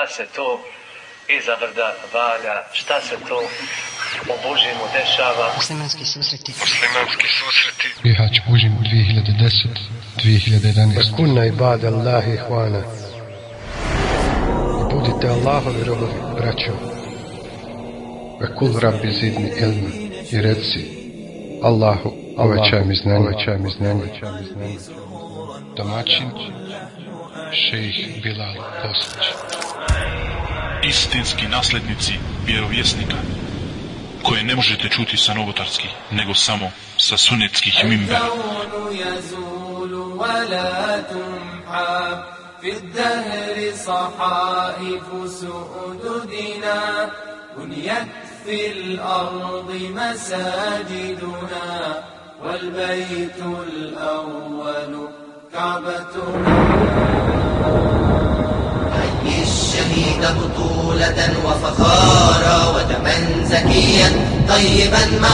šta se to iza brda valja, šta se to u Božimu dešava. Muslimanski susreti. muslimanski susreti. Bihać Bužim 2010 2011 Kunna ibad Allahi hvana. I budite Allahovi robovi, braćo. Ve kul rabbi zidni ilma. I reci Allahu, uvećaj mi znanje, uvećaj mi znanje. Domaćin Šejih Bilal Bosnić istinski naslednici vjerovjesnika koje ne možete čuti sa novotarskih nego samo sa sunetskih mimbera الكون يزول ولا تمحى في الدهر صحائف سؤددنا بنيت في الأرض مساجدنا والبيت الأول كعبتنا الشهيد بطولة وفخارا ودما زكيا طيبا مع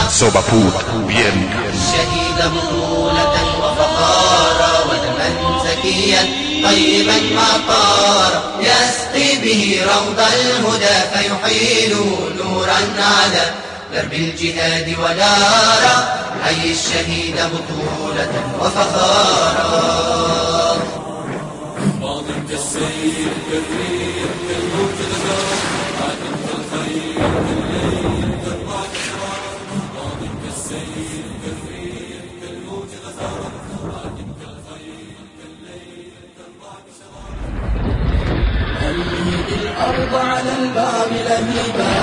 vjernika الشهيد بطولة وفخارا ودما زكيا طيبا مع طار. يسقي به روض الهدى فيحيل نورا على درب الجهاد ونارا. حي الشهيد بطولة وفخارا. ماضي كالسيل كثير بالموت الغار عادم كالخيل بالليل تطلع الشرار ماضي كالسيل كثير بالموت الغار عادم كالخيل بالليل تطلع الشرار ألهي الأرض على الباب لهيبا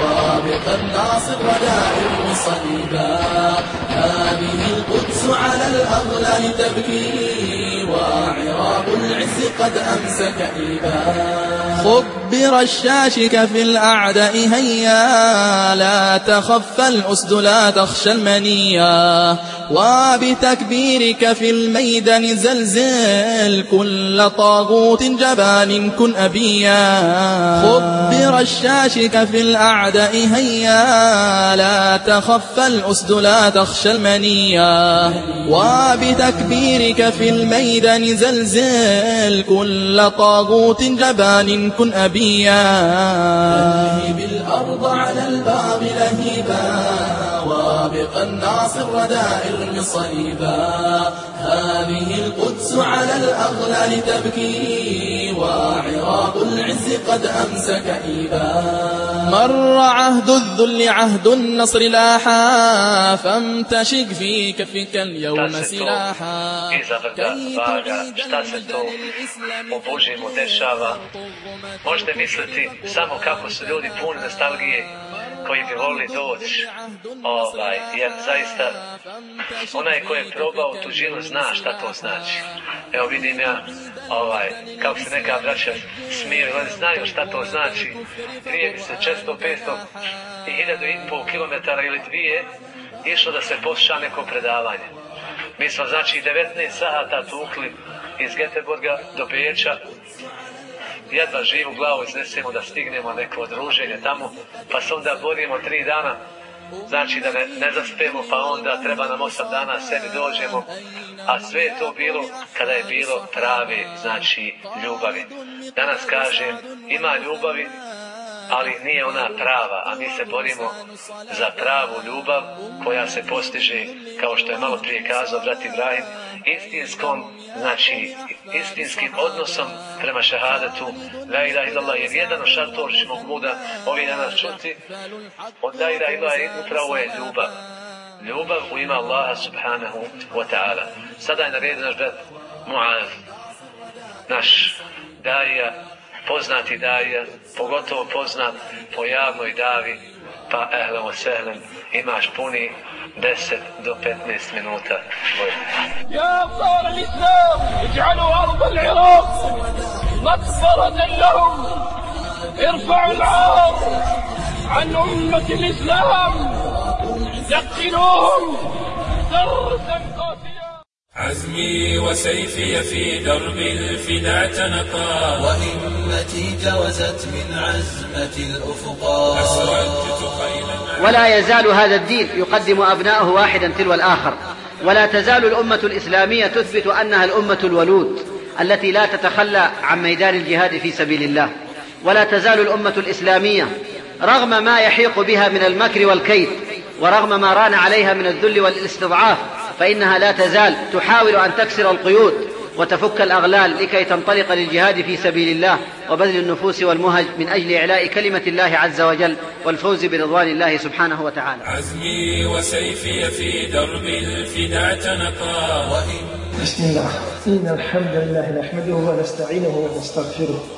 وابقا الناصر ودائم صليبا. هذه القدس على الأغلال تبكي. وعراق العز قد أمسك إيبان خبر الشاشك في الأعداء هيا لا تخف الأسد لا تخشى المنيا وبتكبيرك في الميدان زلزل كل طاغوت جبان كن أبيا خبر الشاشك في الأعداء هيا لا تخف الأسد لا تخشى المنيا وبتكبيرك في الميدان زلزل كل طاغوت جبان كن أبيا. بالأرض على الباب لهيبا. وابق الناصر ودائر صليبا هذه القدس على الأغلال تبكي وعراق العز قد أمس كئيبا مر عهد الذل عهد النصر لاحا فامتشق في كفك اليوم سلاحا. iza valja, šta se to u Božimu dešava. Možete misliti samo kako su ljudi puni nostalgije. Koji bi volili doći ovaj, jer zaista onaj ko je probao tuđinu zna šta to znači. Evo vidim ja ovaj, kako se neka braća smiri, oni znaju šta to znači. Prije se 400, 500 i 1000 i pol kilometara ili dvije išlo da se posluša neko predavanje. Mi smo znači 19 sata tukli iz Göteborga do Beča jedva živu glavu iznesemo da stignemo neko druženje tamo, pa se onda borimo tri dana, znači da ne, ne zaspemo, pa onda treba nam osam dana sebi dođemo, a sve je to bilo kada je bilo prave, znači, ljubavi. Danas kažem, ima ljubavi, ali nije ona prava, a mi se borimo za pravu ljubav koja se postiže, kao što je malo prije kazao brat Ibrahim, istinskom, znači istinskim odnosom prema šehadetu La ilaha illallah, jer jedan od šartor ćemo muda ovih dana čuti od La ilaha illallah je upravo je ljubav. Ljubav u ima Allaha subhanahu wa ta'ala. Sada je na redu naš brat Muaz, naš daja, poznati daja, pogotovo poznat po javnoj davi, pa ehlem o imaš puni 10 do 15 minuta. Ja ansar al-Islam, iđalu arda al-Iraq, makfaradan lahum, irfa'u al-ar, an ummati al-Islam, yaqtiluhum, عزمي وسيفي في درب الفدا تنقى وهمتي جوزت من عزمة الأفقا. ولا يزال هذا الدين يقدم أبناءه واحدا تلو الآخر. ولا تزال الأمة الإسلامية تثبت أنها الأمة الولود التي لا تتخلى عن ميدان الجهاد في سبيل الله. ولا تزال الأمة الإسلامية رغم ما يحيق بها من المكر والكيد ورغم ما ران عليها من الذل والاستضعاف فإنها لا تزال تحاول أن تكسر القيود وتفك الأغلال لكي تنطلق للجهاد في سبيل الله وبذل النفوس والمهج من أجل إعلاء كلمة الله عز وجل والفوز برضوان الله سبحانه وتعالى. عزمي وسيفي في درب الفداء تنقى بسم الله. إن الحمد لله نحمده ونستعينه ونستغفره.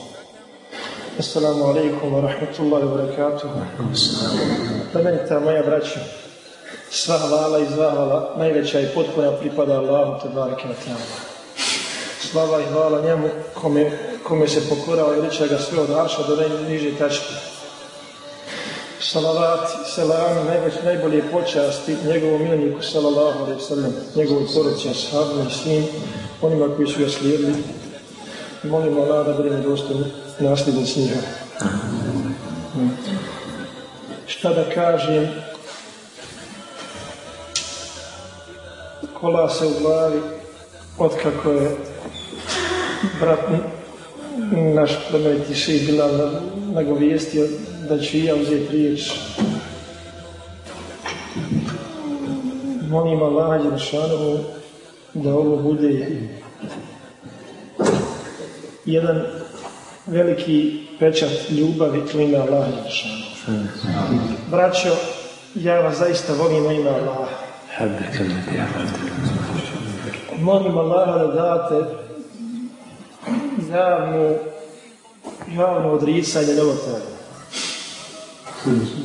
Assalamu alaikum wa rahmatullahi wa barakatuhu. Plemenita moja braća, sva hvala i zahvala, najveća i potpuna pripada Allahu te bareke na Slava i hvala njemu kome, kome se pokora i liča ga sve od arša do najniže tačke. Salavat, salam, najveć, najbolje počasti njegovom milniku, salallahu alaihi sallam, njegovoj porodici, ashabima i svim onima koji su ga slijedili. Molimo Allah da budemo dostojni nasljednici njega. Šta da kažem? Kola se u glavi otkako je brat naš plemeniti šej bila nagovijestio da ću i ja uzeti riječ. Molim Allah Đelšanovu da ovo bude jedan veliki pečat ljubavi u ime Allah Đelšanovu. Braćo, ja vas zaista volim u ime Allah. Molim Allah da date javnu, javno odricanje novotarja.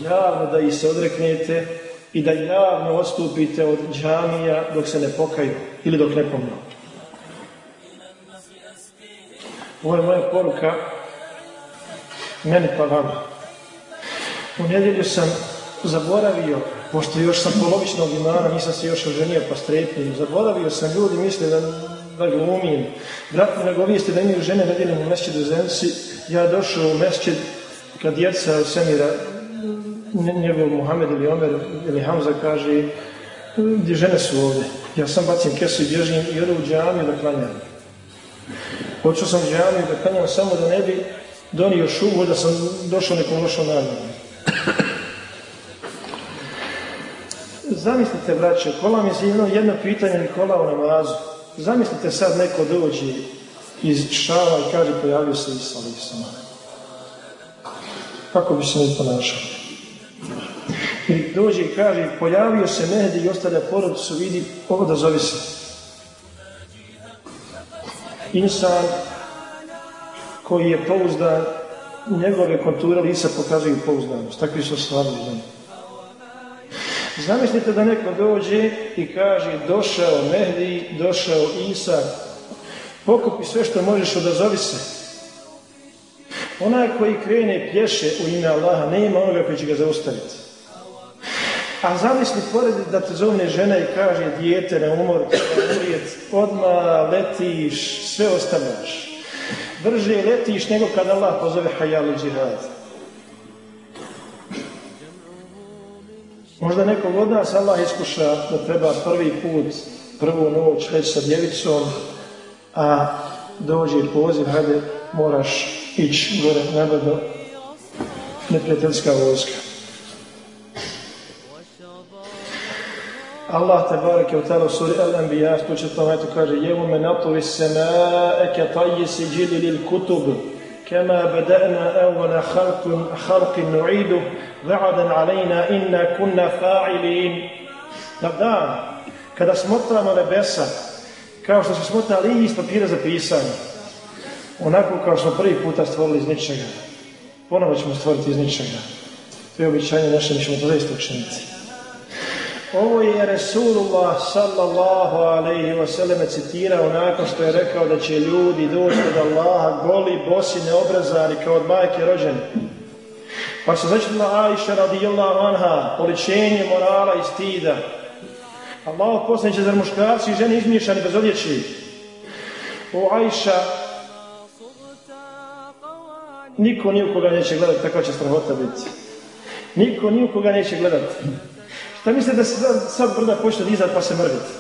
Javno da ih se odreknete i da javno odstupite od džamija dok se ne pokaju ili dok ne pomnu. Ovo je moja poruka meni pa vama. U nedjelju sam zaboravio, pošto još sam polovičnog imana, nisam se još oženio pa strepio, zaboravio sam ljudi, misle da da glumim. Brat mi nagovijesti da imaju žene nedjeljom u mesčidu Zenci. Ja došao u mesčid kad djeca Semira, njegov Muhammed ili Omer ili Hamza kaže gdje žene su ovdje. Ja sam bacim kesu i bježim i odu u džamiju da klanjam. Počeo sam džamiju da klanjam samo da ne bi donio šubu da sam došao nekom lošom namjerom. Zamislite, braće, kola mi se jedno, pitanje Nikola u namazu. Zamislite sad neko dođe iz šala i kaže pojavio se Isa sama. Kako bi se mi ponašao? I dođe i kaže pojavio se Mehdi i ostavlja porodicu, vidi ovo da zove se. Insan koji je pouzdan, njegove konture lica pokazuju pouzdanost. Takvi su stvarni ženi. Zamislite da neko dođe i kaže došao Mehdi, došao Isa, pokupi sve što možeš, odazovi se. Onaj koji krene pješe u ime Allaha, nema onoga koji će ga zaustaviti. A zamisli pored da te zovne žena i kaže dijete ne umor, odmah letiš, sve ostavljaš. Brže letiš nego kad Allah pozove hajalu džihad. Možda nekog od nas Allah iskuša da treba prvi put, prvu noć već sa djevicom, a dođe poziv, hajde, moraš ići gore nebo do neprijateljska vojska. Allah te bareke u tala suri će to eto kaže Jevme natovi semae ke si džili lil kutub كما بدأنا أول خلق خلق نعيده وعدا علينا إنا كنا فاعلين Na dan kada smotramo nebesa kao što smo smotali iz papira za pisanje onako kao što prvi puta stvorili iz ničega ponovo ćemo stvoriti iz ničega to je običanje naše mi ćemo to zaista učiniti ovo je Resulullah sallallahu alaihi wa sallam citirao nakon što je rekao da će ljudi doći od Allaha goli, bosi, neobrazani kao od majke rođeni. Pa se začetila Aisha radijallahu anha, oličenje morala i stida. Allah poslaniće zar muškarci i žene izmiješani bez odjeći. O Aisha, niko ni u koga neće gledati, takva će strahota biti. Niko ni u koga neće gledati. Šta mislite da se sad, brda počne dizati pa se mrviti?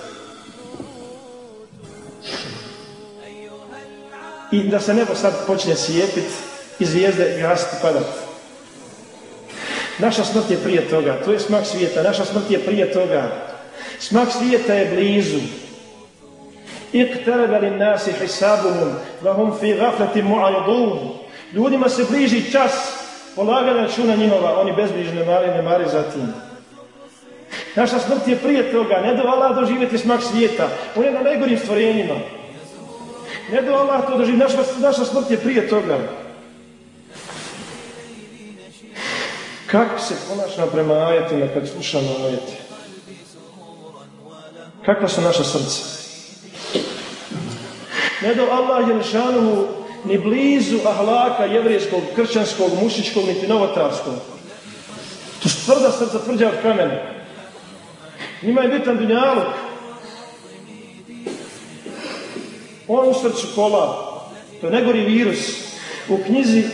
I da se nebo sad počne sijepit i zvijezde gasiti padati. Naša smrt je prije toga, to je smak svijeta, naša smrt je prije toga. Smak svijeta je blizu. Iqtaraba lin hisabuhum, wa hum fi ghaflati mu'aridun. Ljudima se bliži čas polaganja računa njihova, oni bezbrižne mari ne mari za tim. Naša smrt je prije toga, ne do Allah doživjeti smak svijeta, on je na najgorim stvorenjima. Ne do Allah to doživjeti, naša, naša smrt je prije toga. Kako se ponašamo prema ajetima kad slušamo ajete? Kakva su naša srca? Ne do Allah Jelšanuhu ni blizu ahlaka jevrijskog, kršćanskog, mušičkog, niti novotarskog. To su tvrda srca, tvrđa od kamena. Njima je bitan dunjaluk. On u srcu kola. To je negori virus. U knjizi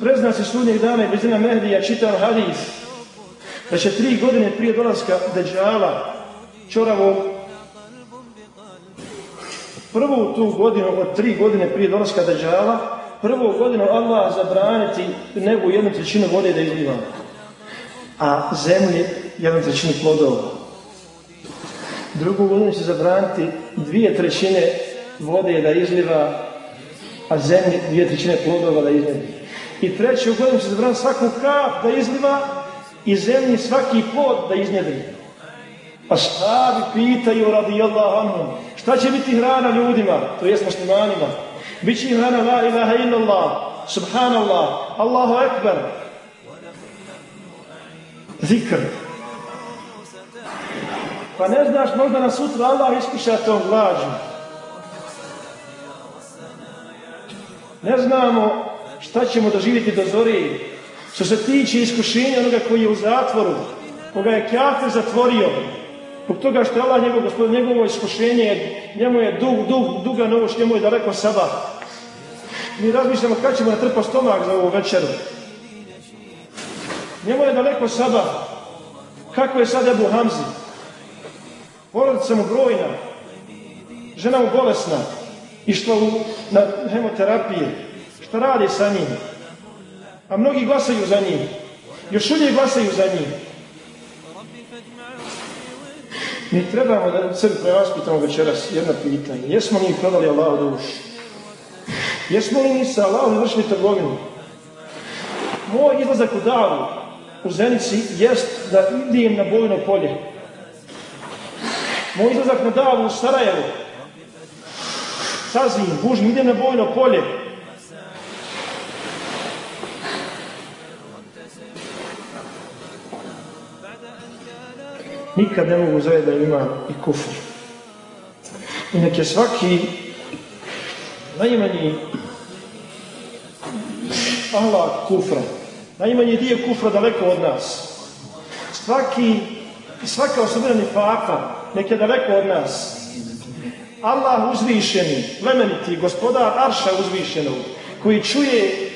preznaci sudnjeg dana i blizina Mehdija čitam hadis da će tri godine prije dolaska Deđala čoravog prvu tu godinu od tri godine prije dolaska Deđala prvu godinu Allah zabraniti nebu jednu trećinu vode da izliva a zemlji jednu trećinu plodova drugu godinu će zabraniti dvije trećine vode da izliva a zemlji dvije trećine plodova da izliva i treću godinu će zabraniti svaku kap da izliva i zemlji svaki plod da iznjedri. Pa stavi pitaju radi Allah šta će biti hrana ljudima, to jest muslimanima? Biće hrana la ilaha illallah, subhanallah, Allahu ekber. Zikr. Pa ne znaš, možda na sutra Allah iskuša tom glađu. Ne znamo šta ćemo doživjeti do zori, što se tiče iskušenja onoga koji je u zatvoru, koga je kjafir zatvorio, zbog toga što je Allah njegov gospodin, njegovo iskušenje, njemu je dug, dug, duga novoš, njemu je daleko saba. Mi razmišljamo kad ćemo natrpati stomak za ovu večeru. Njemu je daleko saba. Kako je sad Ebu Hamzi? Porodica mu brojna. Žena mu bolesna. Išla u, na hemoterapije. Šta radi sa njim? A mnogi glasaju za njim. Još uvijek glasaju za njim. Mi trebamo da sebi prevaspitamo večeras jedno pitanje. Jesmo li prodali Allahu dušu? Jesmo li mi sa Allahom vršili trgovinu? Moj izlazak u davu u Zenici jest da idem na bojno polje. Moj izlazak na davu u Sarajevu sazim, bužim, idem na bojno polje. Nikad ne mogu zajedno da ima i kufr. I nek je svaki najmanji ahlak kufra, najmanji dio kufra daleko od nas. Svaki, svaka osobina nifaka, nek je daleko od nas. Allah uzvišeni, plemeniti, gospodar Arša uzvišenog, koji čuje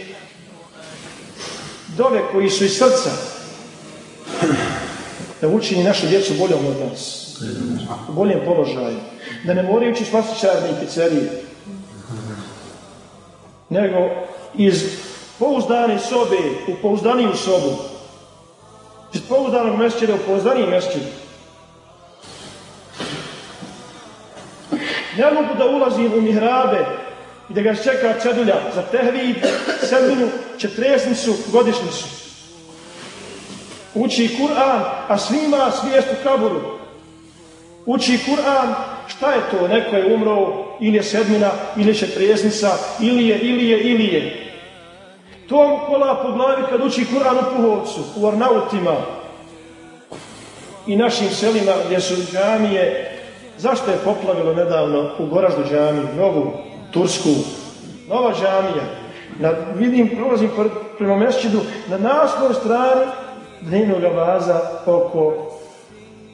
dove koji su iz srca, da učini našu djecu boljom od nas, u boljem položaju, da ne moraju ići slastičarne i pizzerije, nego iz pouzdane sobe u pouzdaniju sobu, iz pouzdanog mešćida u pouzdaniji mešćid. Ne mogu da ulazim u mihrabe i da ga čeka cedulja za tehvid, sedminu, četresnicu, godišnicu. Uči Kur'an, a svima svijest u kaburu. Uči Kur'an, šta je to? Neko je umro, ili je sedmina, ili je četresnica, ili je, ili je, ili je. To kola po glavi kad uči Kur'an u Puhovcu, u Arnautima i našim selima gdje su džamije. Zašto je poplavilo nedavno u Goraždu džamiju, novu, tursku, nova džamija? Na, vidim, prolazim prema mesčidu, na naslovnoj strani dnevnog vaza oko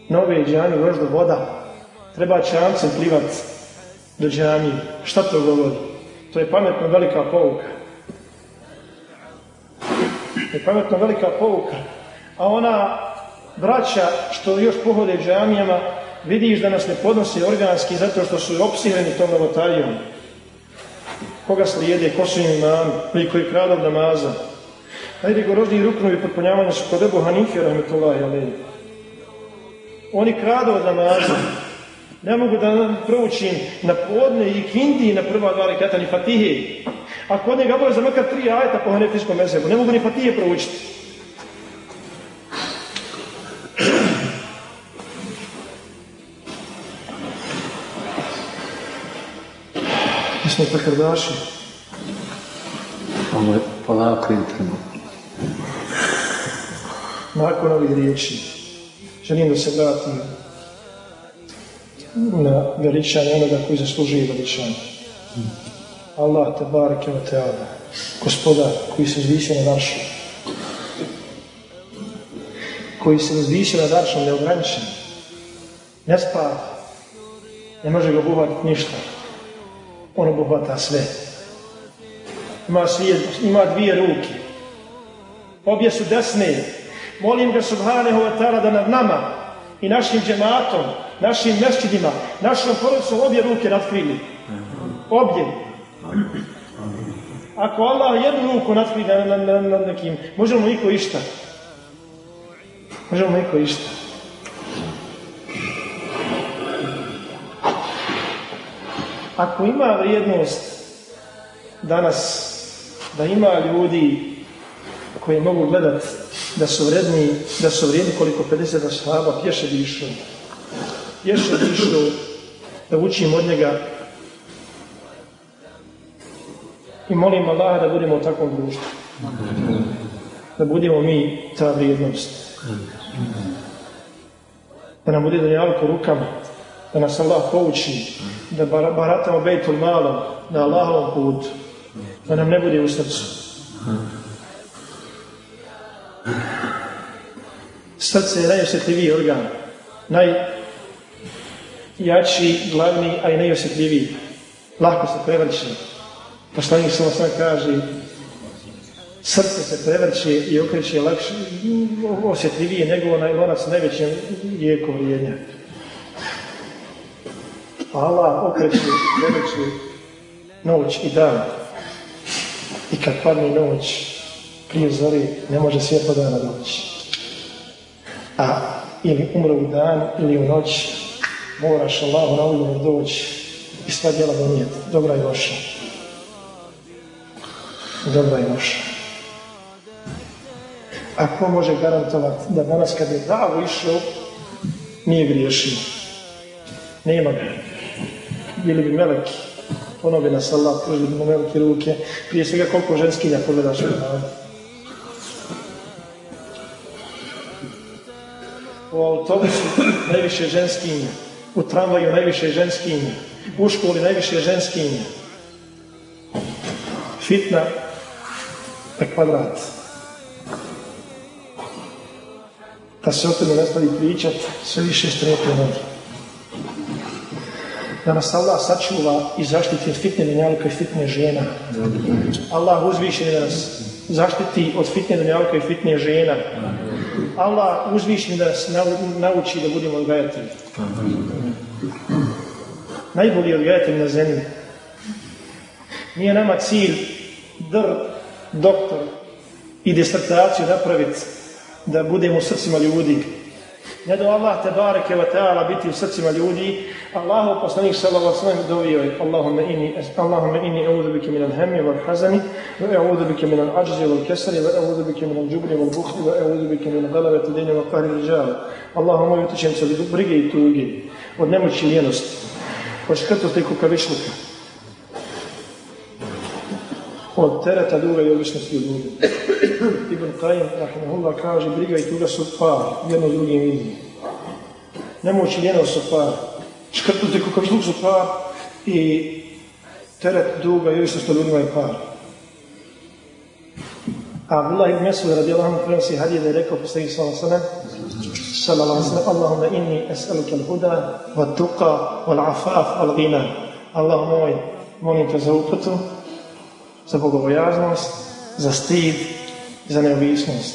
nove džami još do voda. Treba čamcem plivat do džami. Šta to govori? To je pametno velika pouka. To je pametno velika pouka. A ona braća što još pohode džamijama, vidiš da nas ne podnose organski zato što su opsireni tom novotarijom. Koga slijede, ko su im imami, ili koji kradu namaza. Najrigorozniji ruknovi potpunjavanja su kod Ebu Hanife, rahmetullahi. Oni kradu od namaza. Ne mogu da proučim na podne i kindi na prva dva rekata ni fatihe. A kod njega za makar tri ajeta po hanefijskom mezebu. Ne mogu ni fatihe proučiti. Mi smo prekrdaši. Ovo je polako interno. Nakon ovih riječi želim da se vratim na veličanje onoga koji zaslužuje veličanje. Allah te bareke wa ta'ala, gospodar koji se zvisio na daršu, koji se uzvisio na daršom neograničen, ne spava, ne može ga obuhvatiti ništa. On obuhvata sve. Ima, svije, ima dvije ruke. Obje su desne. Molim ga subhanahu wa ta'ala da nad nama i našim džematom, našim mešćidima, našom porodicom obje ruke natkrili. Obje. Ako Allah jednu ruku natkrili nad, nad, nad nekim, možemo iko išta. Možemo iko išta. Ako ima vrijednost danas da ima ljudi koji mogu gledat da su vredni, da su vrijedni koliko 50 ashaba pješe dišu. Pješe dišu da učim od njega i molim Allaha da budemo u takvom društvu. Da budemo mi ta vrijednost. Da nam bude dunjalko rukama, da nas Allah pouči, da baratamo bejtul malom, na Allahovom putu, da nam ne bude u srcu. Srce je najosjetljiviji organ, najjači, glavni, a i najosjetljiviji. Lako se prevrće. Poslanik samo sve kaže, srce se prevrće i okreće lakše, osjetljivije nego onaj lonac najvećem lijekom vrijednja. Allah okreće, prevrće noć i dan. I kad padne noć, prije zori, ne može svjetlo dana doći. A ili umre u dan ili u noć, moraš Allahu na doći i sva djela donijeti, dobra i loša. Dobra i loša. A ko može garantovati da danas kad je davo išao, nije griješio? Nema ga. Bili bi meleki, ono bi nas Allah pružili bi velike ruke. Prije svega koliko ženskinja pogledaš u. U autobusu najviše ženskinja. U tramvaju najviše ženskinja. U školi najviše ženskinja. Fitna na kvadrat. Da se o tome nastavi pričat, sve više strepe noge da nas Allah sačuva i zaštiti od fitne dunjalka i fitne žena. Allah uzvišeni da nas zaštiti od fitne dunjalka i fitne žena. Allah uzvišeni da nas nauči da budemo odgajatelji. Najbolji odgajatelj na zemlji. Nije nama cilj dr, doktor i disertaciju napraviti da budemo u srcima ljudi, ne do Allah te bareke wa ta'ala biti u srcima ljudi. Allahu poslanik sallallahu alejhi ve sellem dovio je Allahumma inni Allahumma inni a'udhu bika min al-hammi wal hazani wa a'udhu bika min al-ajzi wal kasali wa a'udhu bika min al-jubni wal bukhli wa a'udhu bika min ghalabati ad-din wa qahri ar-rijal. Allahumma yutičem se brige i tuge, od nemoći i ljenosti, od škrtosti i kukavičluka, od tereta duga i običnosti od ljudi. Ibn Qayyim, rahimahullah, kaže, briga i tuga su par, jedno s drugim vidi. Nemoć i ljenost su par, škrtnuti kukavičluk su par i teret duga i običnosti od ljudima je par. Abdullah ibn Mesud radijallahu anhu prenosi hadije da je rekao poslanik sallallahu alejhi ve sallallahu Allahumma inni es'aluka al-huda wat-tuqa wal-afaf wal-ghina. Allah moj, molim te za uputu, za bogobojaznost, za stid, za neovisnost.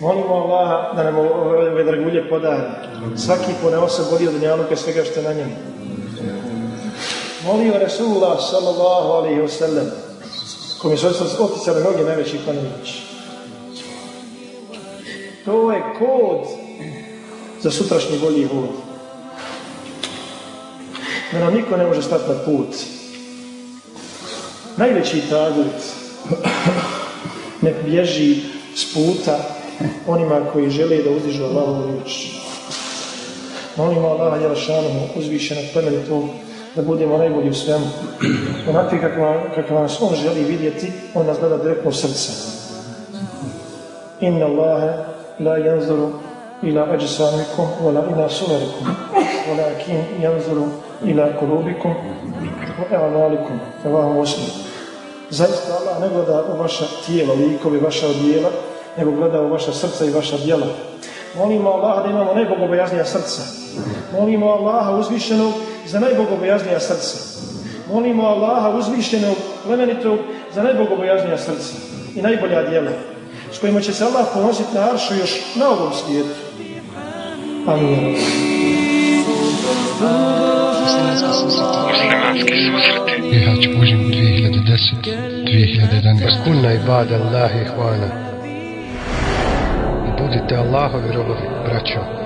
Molimo Allaha da nam ove dragulje podari. Svaki pone osob vodi od dunjaluka svega što je na njemu. Molio Resulullah sallallahu alaihi wa sallam kome su oticale noge najvećih planovići. To je kod za sutrašnji bolji hod. Da nam niko ne može stati na put. Najveći tagut ne bježi s puta onima koji žele da uzdižu Allahovu riječ. Molimo Allaha Jelašanom uzvišenog plemenitog da budemo najbolji u svemu. Onakvi kako nas On želi vidjeti, On nas gleda direktno u srce. Inna Allahe la yanzuru ila ajsamikum wala ila suverikum walakin yanzuru ila kulubikum wa a'malikum Allahu muslim. Zaista Allah ne gleda u vaša tijela, likovi, vaša odijela, nego gleda u vaša srca i vaša djela. Molimo Allaha da imamo najbogobojaznija srca. Molimo Allaha uzvišenog za najbogobojaznija srca. Molimo Allaha uzvišenog, plemenitog za najbogobojaznija srca i najbolja djela s kojima će se Allah ponositi na aršu još na ovom svijetu. Amin. Bihać Bužim 2010 2011 Kunna ibada Allahi ihvana Budite Allahovi robovi, braćo.